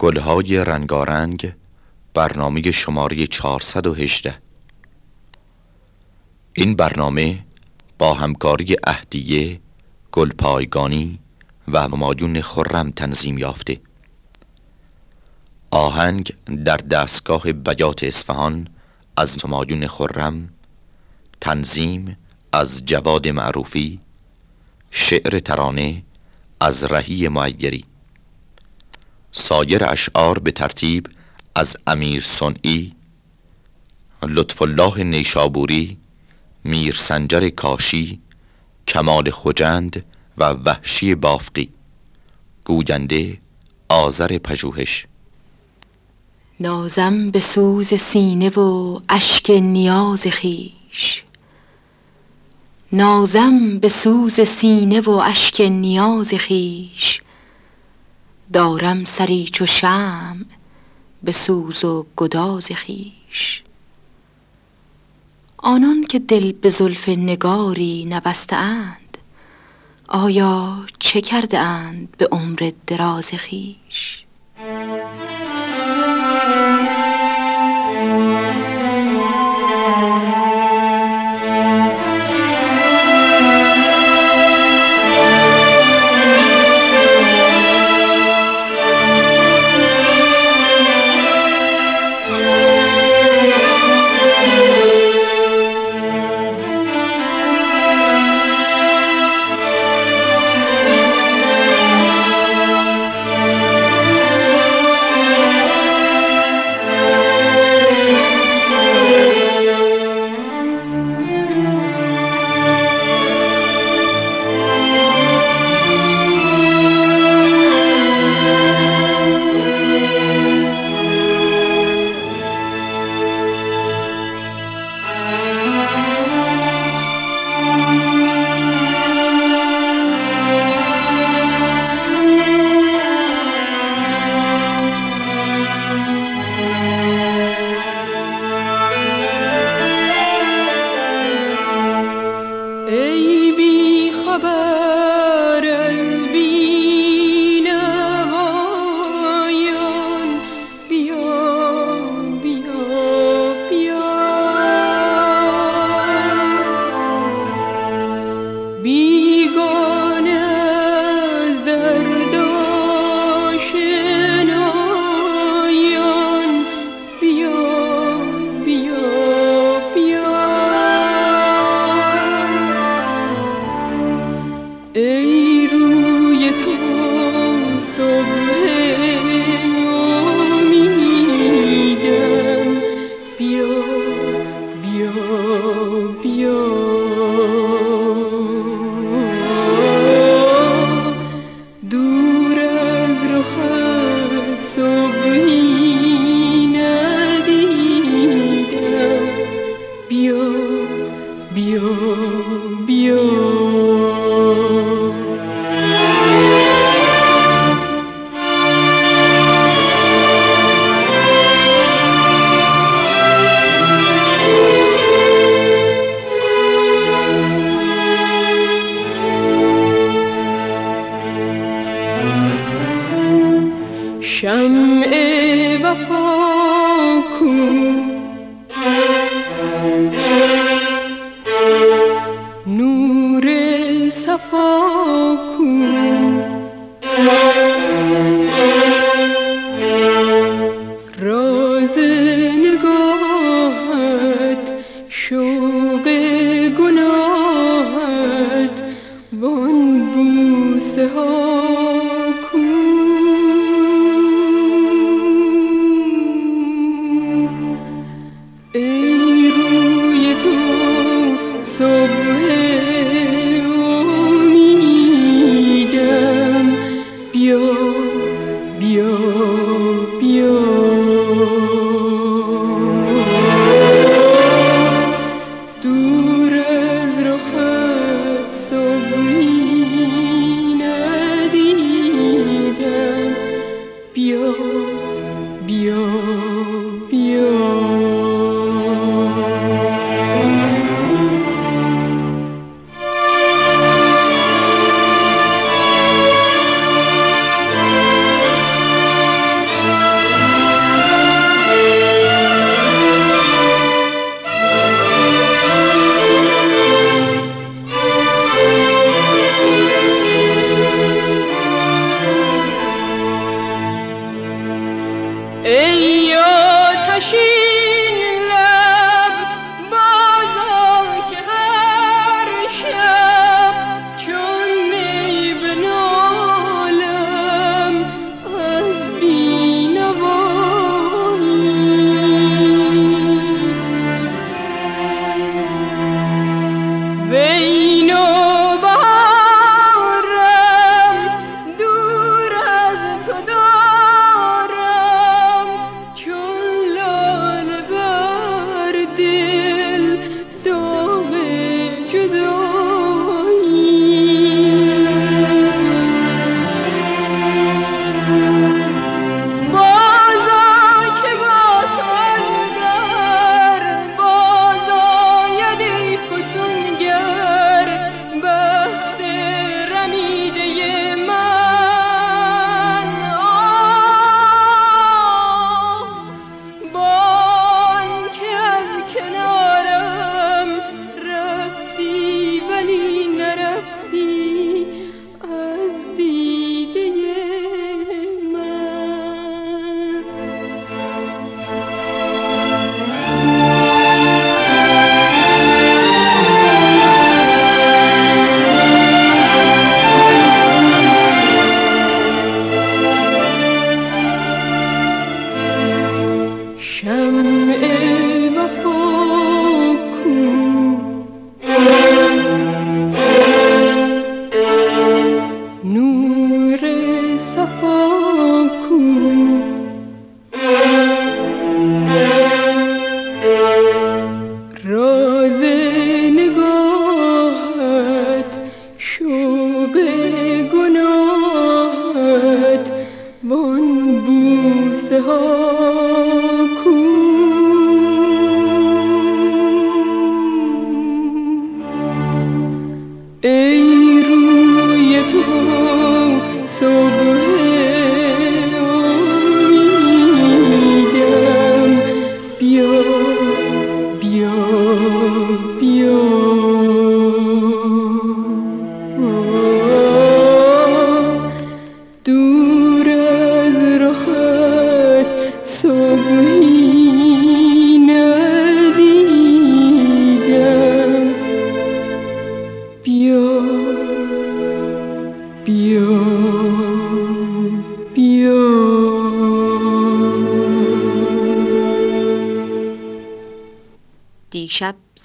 گلهای رنگارنگ برنامه شماره 418 این برنامه با همکاری اهدیه گلپایگانی و ماجون خرم تنظیم یافته. آهنگ در دستگاه بیات اصفهان از ماجون خرم تنظیم از جواد معروفی شعر ترانه از رهی معیری سایر اشعار به ترتیب از امیر سنئی لطف الله نیشابوری میر سنجر کاشی کمال خجند و وحشی بافقی. گوینده آذر پژوهش. نازم به سوز سینه و اشک نیاز خیش نازم به سوز سینه و اشک نیاز خیش دارم سری چو شمع به سوز و گداز خیش آنان که دل به زلف نگاری نبسته اند آیا چه کرده اند به عمر دراز خیش Oh.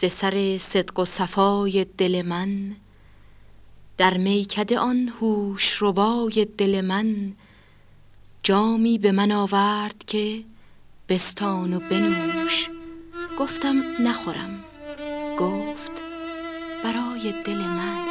ز سر صدق و صفای دل من در میکده آن هوش ربای دل من جامی به من آورد که بستان و بنوش. گفتم نخورم گفت برای دل من.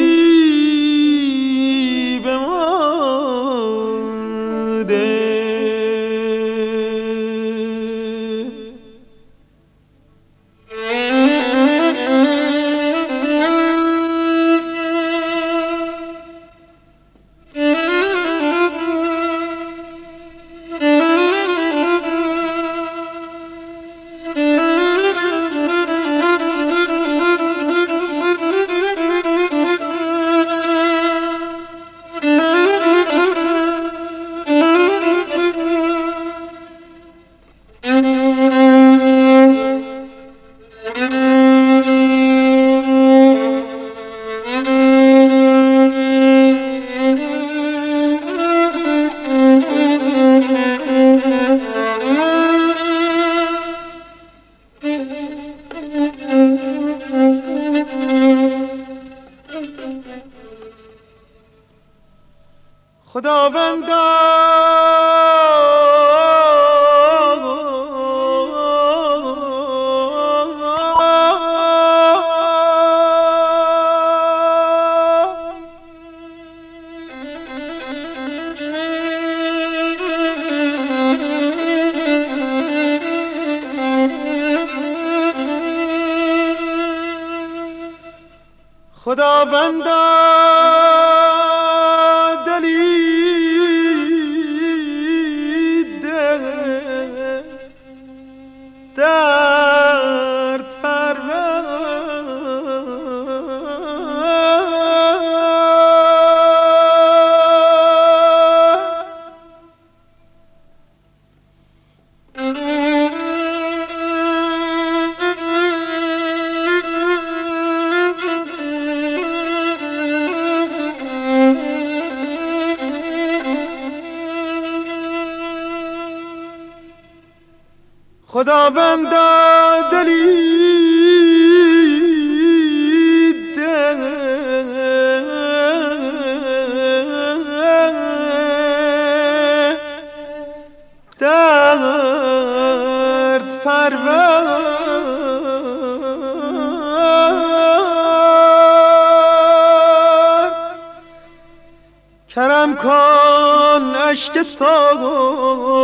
کرم کن اشک ساغر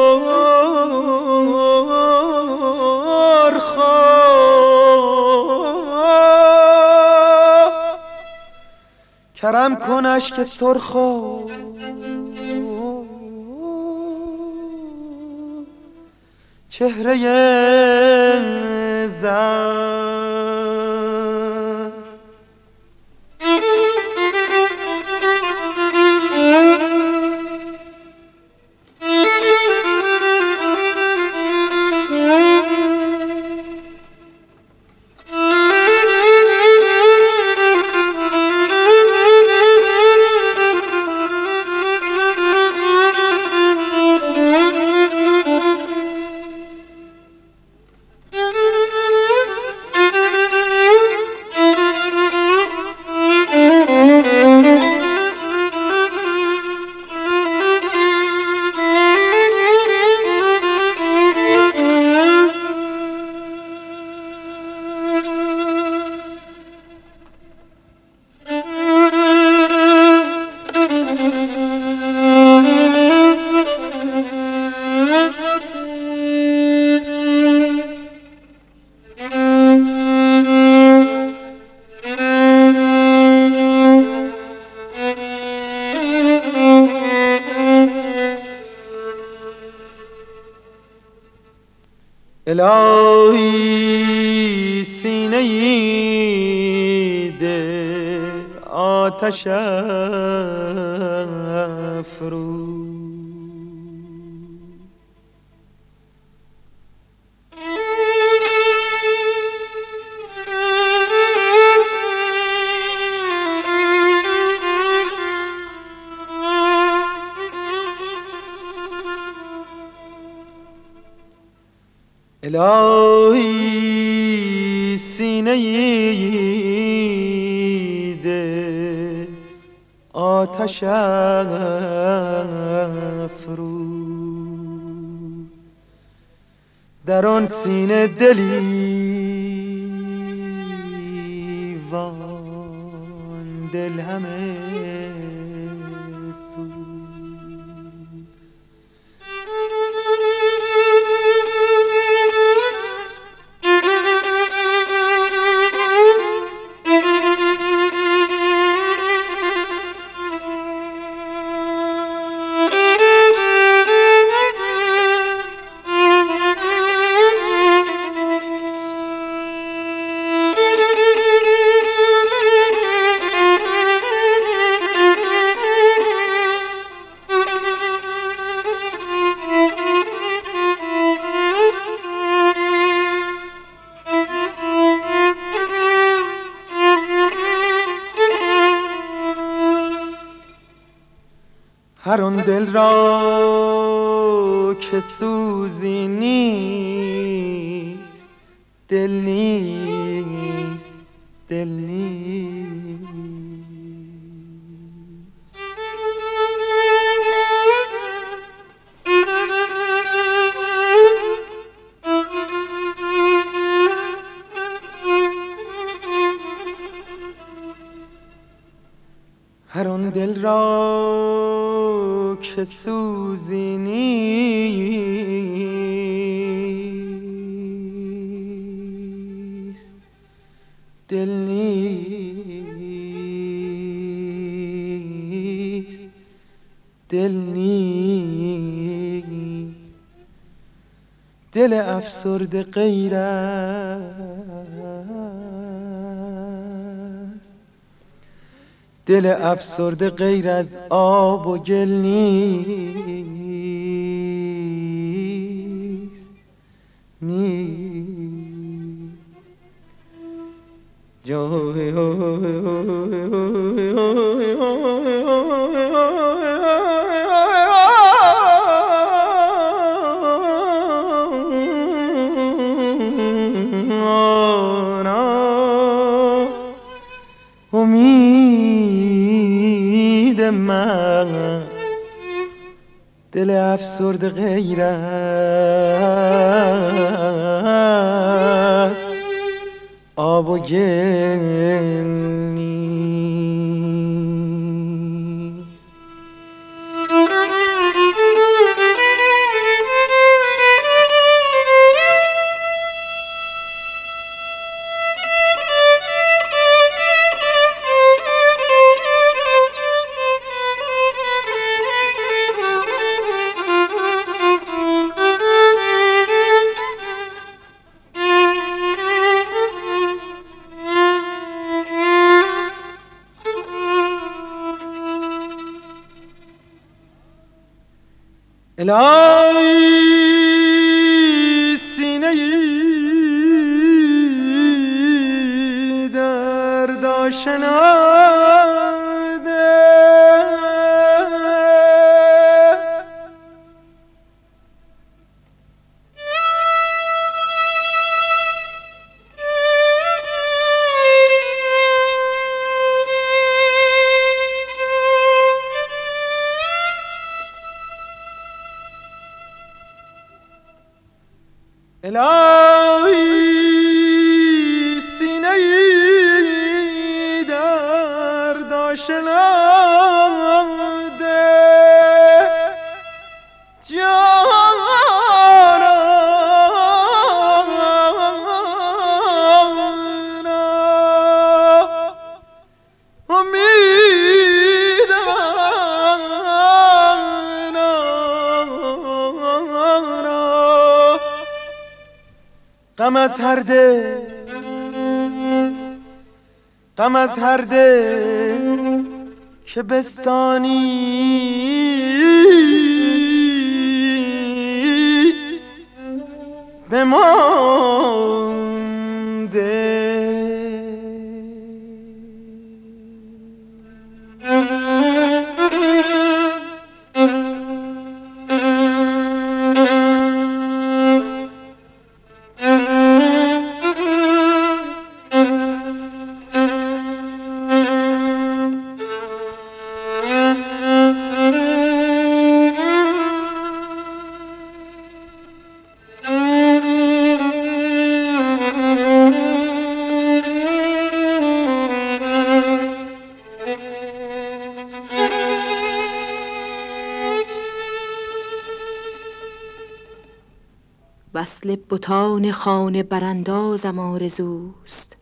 کرم کنش که سرخو چهره زن الهی سینه ده آتش افروز. الهی سینه ده آتش فرو در آن سینه دلی وان دل همه دل را که سوزی نیست دل نیست دل نیست. هر آن دل را خسوزني دلني دلني دل افسرد غيرك دل افسرده غیر از آب و گل نیست. نیست. دل افسرد غیرت آب و گل. الهی از هر ده غم از هر ده که بستانی. بمانده وصل بتان خانه براندازم آرزوست.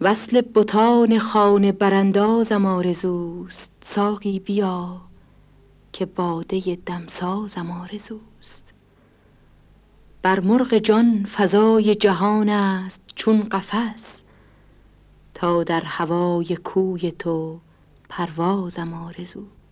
وصل بتان خانه براندازم آرزوست. ساقی بیا که باده دمسازم آرزوست. بر مرغ جان فضای جهان است چون قفس تا در هوای کوی تو پروازم آرزوست.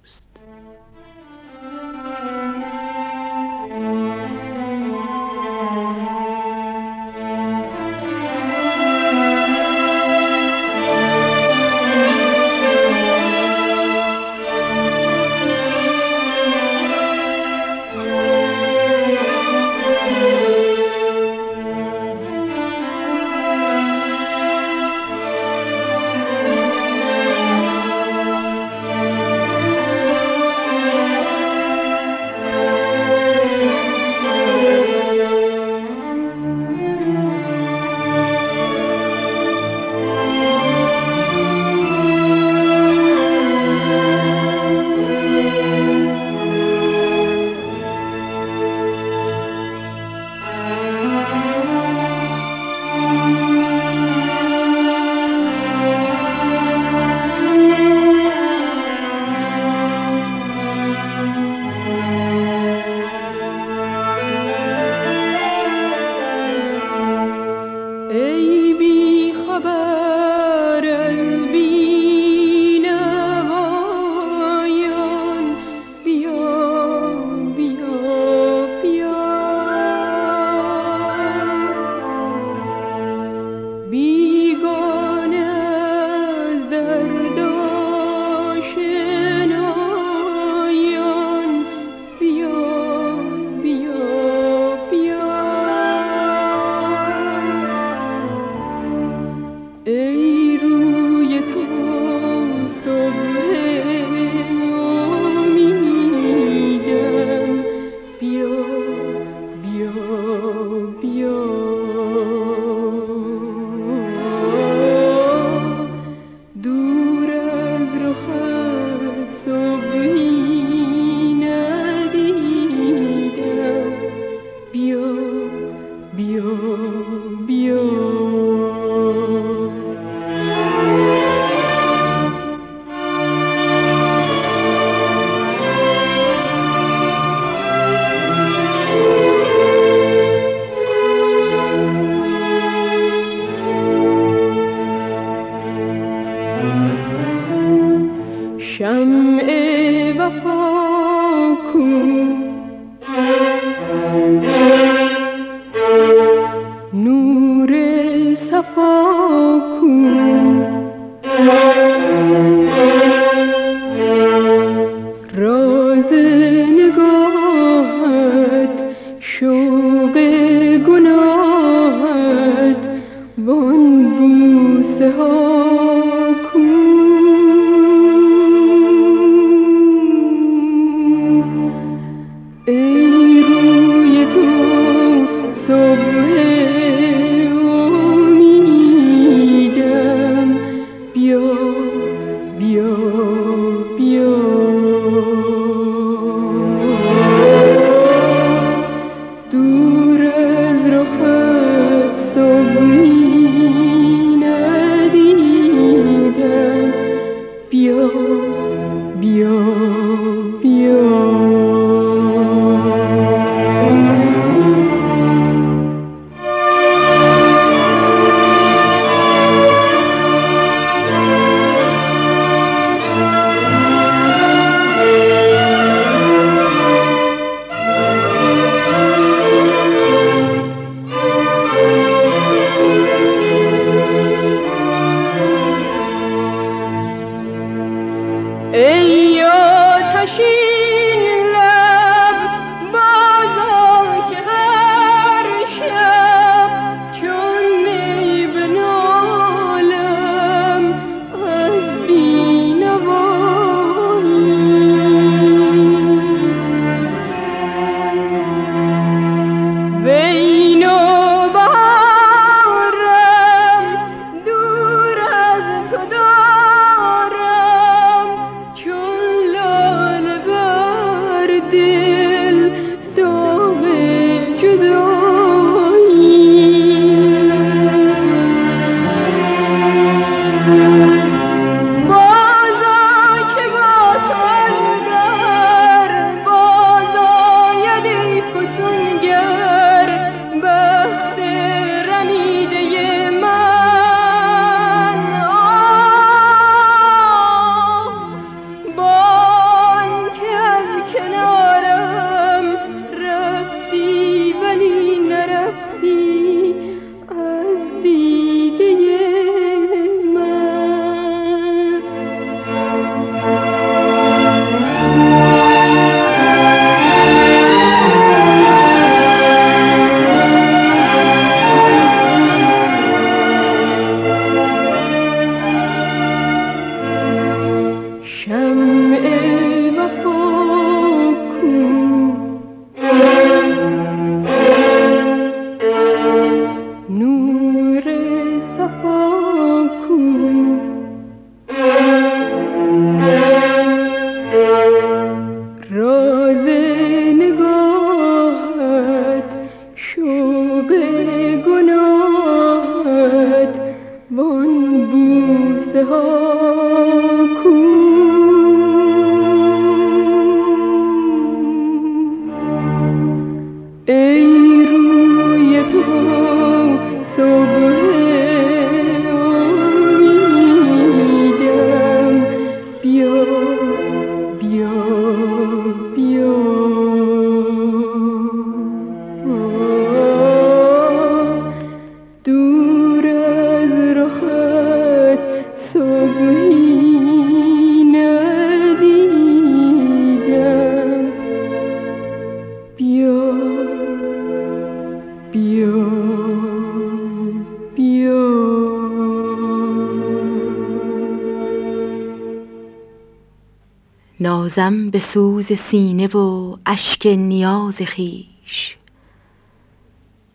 نازم به سوز سینه و اشک نیاز خیش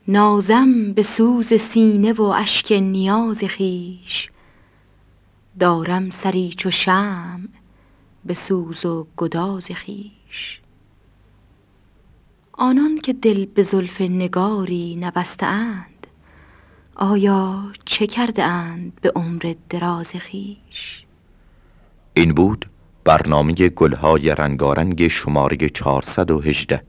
نازم به سوز سینه و اشک نیاز خیش دارم سری چو شمع به سوز و گداز خیش آنان که دل به زلف نگاری نبسته اند آیا چه کرده اند به عمر دراز خیش این بود؟ برنامه گلهای رنگارنگ شماره 418